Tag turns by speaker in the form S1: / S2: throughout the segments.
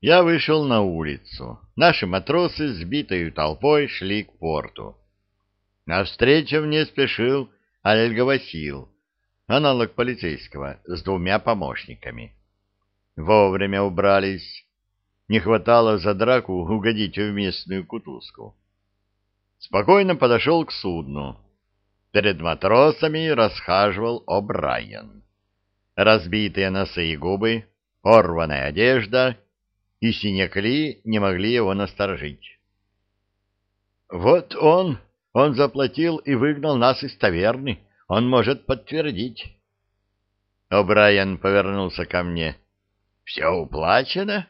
S1: Я вышел на улицу. Наши матросы, сбитою толпой, шли к порту. Навстречу мне спешил Альга Васил, аналог полицейского, с двумя помощниками. Вовремя убрались. Не хватало за драку угодить в местную кутузку. Спокойно подошел к судну. Перед матросами расхаживал О'Брайен. Разбитые носы и губы, порванная одежда и синякли не могли его насторожить. «Вот он, он заплатил и выгнал нас из таверны, он может подтвердить». О'Брайен повернулся ко мне. «Все уплачено?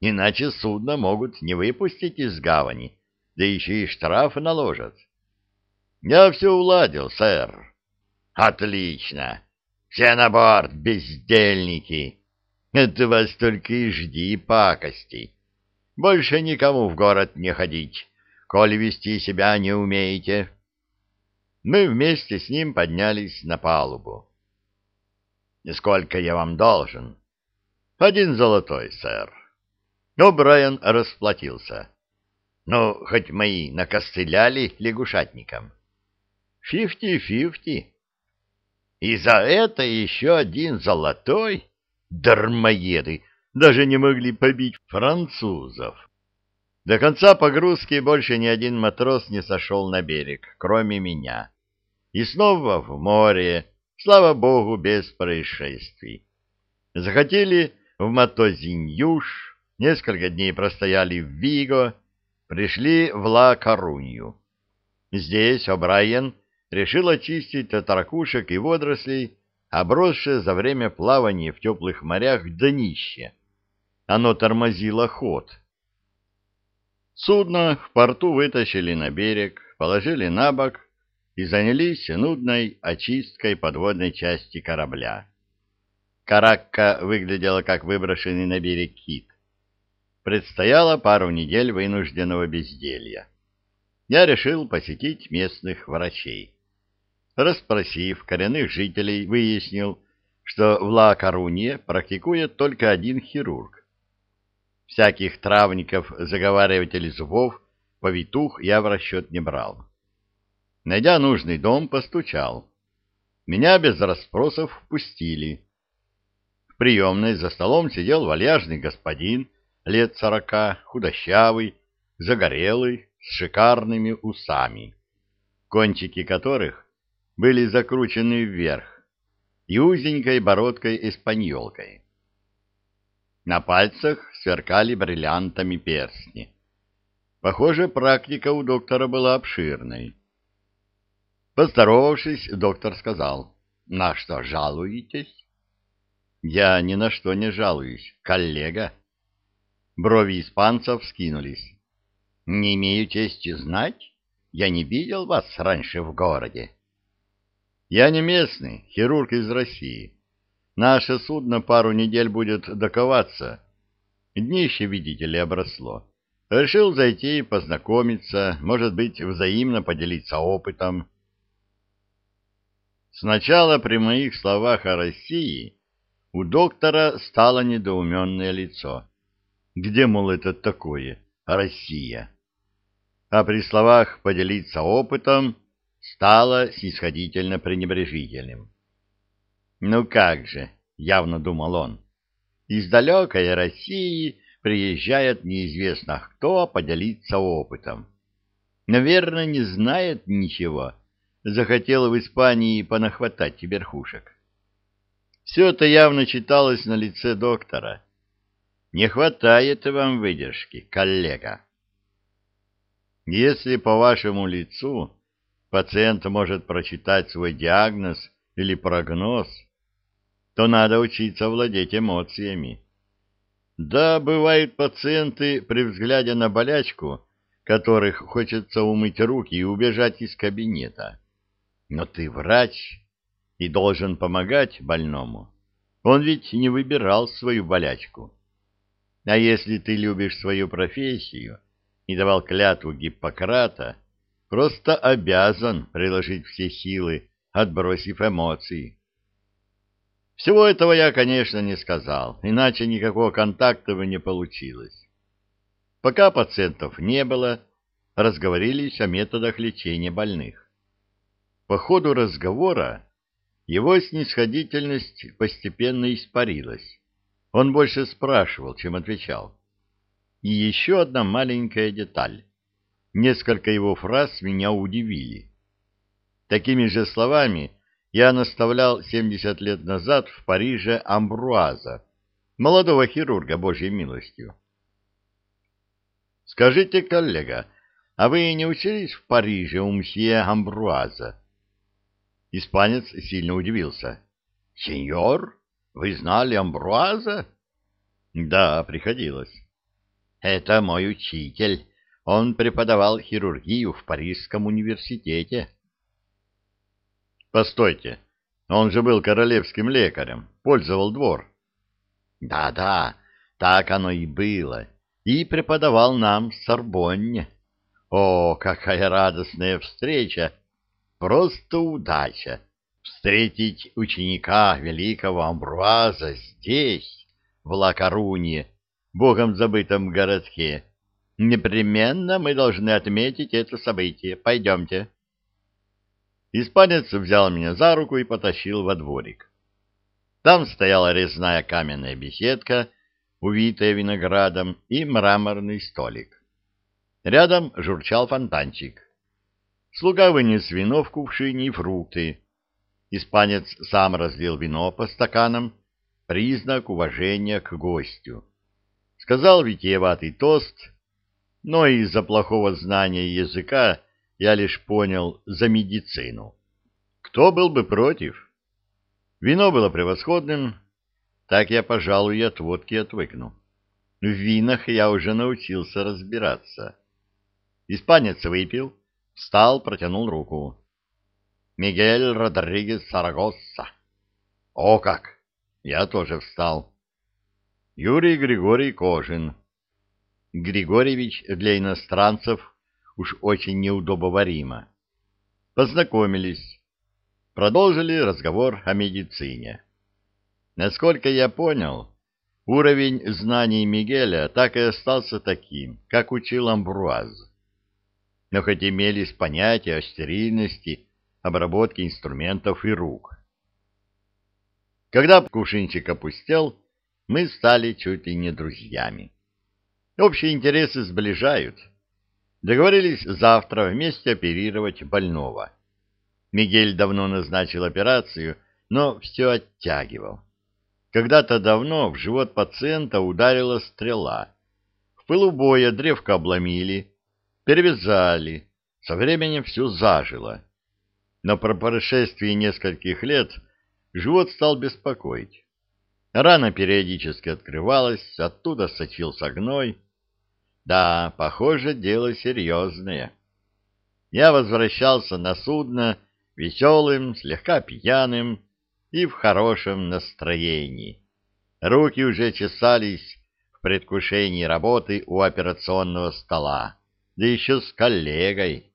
S1: Иначе судно могут не выпустить из гавани, да еще и штраф наложат». Я все уладил, сэр. Отлично. Все на борт, бездельники. Это вас только и жди пакостей. Больше никому в город не ходить, коли вести себя не умеете. Мы вместе с ним поднялись на палубу. Сколько я вам должен? Один золотой, сэр. Но Брайан расплатился. Ну, хоть мои накостыляли лягушатникам. Фифти-фифти. И за это еще один золотой? Дармоеды! Даже не могли побить французов. До конца погрузки больше ни один матрос не сошел на берег, кроме меня. И снова в море, слава богу, без происшествий. Захотели в Матозиньюш, несколько дней простояли в Виго, пришли в Ла-Корунью. Здесь О'Брайен решил очистить от ракушек и водорослей обросшее за время плавания в теплых морях днище. Оно тормозило ход. Судно в порту вытащили на берег, положили на бок и занялись нудной очисткой подводной части корабля. Каракка выглядела как выброшенный на берег кит. Предстояло пару недель вынужденного безделья. Я решил посетить местных врачей. Расспросив коренных жителей, выяснил, что в Ла-Коруне практикует только один хирург. Всяких травников, заговаривателей зубов, повитух я в расчет не брал. Найдя нужный дом, постучал. Меня без расспросов впустили. В приемной за столом сидел вальяжный господин, лет сорока, худощавый, загорелый, с шикарными усами, кончики которых были закручены вверх и узенькой бородкой-эспаньолкой. На пальцах сверкали бриллиантами перстни. Похоже, практика у доктора была обширной. Поздоровавшись, доктор сказал, «На что жалуетесь?» «Я ни на что не жалуюсь, коллега». Брови испанцев скинулись. «Не имею чести знать. Я не видел вас раньше в городе». Я не местный, хирург из России. Наше судно пару недель будет доковаться. Днище, видите ли, обросло. Решил зайти и познакомиться, может быть, взаимно поделиться опытом. Сначала при моих словах о России у доктора стало недоуменное лицо. Где, мол, это такое Россия? А при словах «поделиться опытом» стало снисходительно пренебрежительным. «Ну как же», — явно думал он, — «из далекой России приезжает неизвестно кто поделиться опытом. Наверное, не знает ничего, захотел в Испании понахватать верхушек». Все это явно читалось на лице доктора. «Не хватает вам выдержки, коллега». Если по вашему лицу пациент может прочитать свой диагноз или прогноз, то надо учиться владеть эмоциями. Да, бывают пациенты, при взгляде на болячку, которых хочется умыть руки и убежать из кабинета. Но ты врач и должен помогать больному. Он ведь не выбирал свою болячку. А если ты любишь свою профессию и давал клятву Гиппократа, просто обязан приложить все силы, отбросив эмоции. Всего этого я, конечно, не сказал, иначе никакого контакта бы не получилось. Пока пациентов не было, разговорились о методах лечения больных. По ходу разговора его снисходительность постепенно испарилась. Он больше спрашивал, чем отвечал. И еще одна маленькая деталь. Несколько его фраз меня удивили. Такими же словами я наставлял 70 лет назад в Париже Амбруаза, молодого хирурга Божьей милостью. «Скажите, коллега, а вы не учились в Париже у мсье Амбруаза?» Испанец сильно удивился. «Сеньор, вы знали Амбруаза?» «Да, приходилось». «Это мой учитель. Он преподавал хирургию в Парижском университете». «Постойте, он же был королевским лекарем, пользовал двор». «Да-да, так оно и было. И преподавал нам в Сорбонне. О, какая радостная встреча! Просто удача встретить ученика великого Амбруаза здесь, в Лакаруне, богом забытом городке. Непременно мы должны отметить это событие. Пойдемте. Испанец взял меня за руку и потащил во дворик. Там стояла резная каменная беседка, увитая виноградом, и мраморный столик. Рядом журчал фонтанчик. Слуга вынес вино в кувшине и фрукты. Испанец сам разлил вино по стаканам, признак уважения к гостю. Сказал витиеватый тост, но из-за плохого знания языка я лишь понял за медицину. Кто был бы против? Вино было превосходным, так я, пожалуй, и от водки отвыкну. В винах я уже научился разбираться. Испанец выпил, Встал, протянул руку. Мигель Родригес Сарагосса. О как! Я тоже встал. Юрий Григорий Кожин. Григорьевич для иностранцев уж очень неудобоваримо. Познакомились. Продолжили разговор о медицине. Насколько я понял, уровень знаний Мигеля так и остался таким, как учил Амбруаз но хоть имелись понятия о стерильности, обработке инструментов и рук. Когда кувшинчик опустел, мы стали чуть ли не друзьями. Общие интересы сближают. Договорились завтра вместе оперировать больного. Мигель давно назначил операцию, но все оттягивал. Когда-то давно в живот пациента ударила стрела. В пылу боя древко обломили, Перевязали. Со временем все зажило. Но по прошествии нескольких лет живот стал беспокоить. Рана периодически открывалась, оттуда сочился гной. Да, похоже, дело серьезное. Я возвращался на судно веселым, слегка пьяным и в хорошем настроении. Руки уже чесались в предвкушении работы у операционного стола да еще с коллегой.